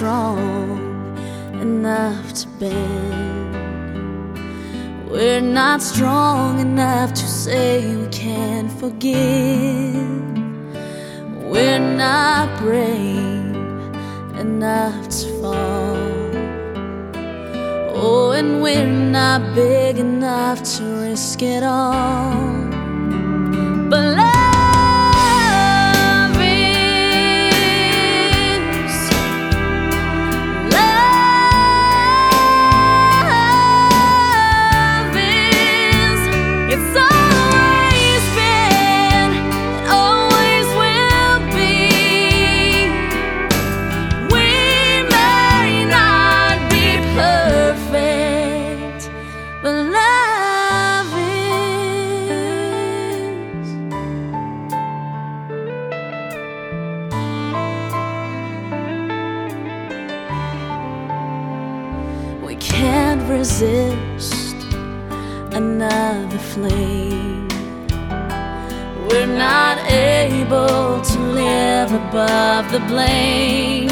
strong enough to bend. We're not strong enough to say we can't forgive. We're not brave enough to fall. Oh, and we're not big enough to risk it all. Resist another flame. We're not able to live above the blame.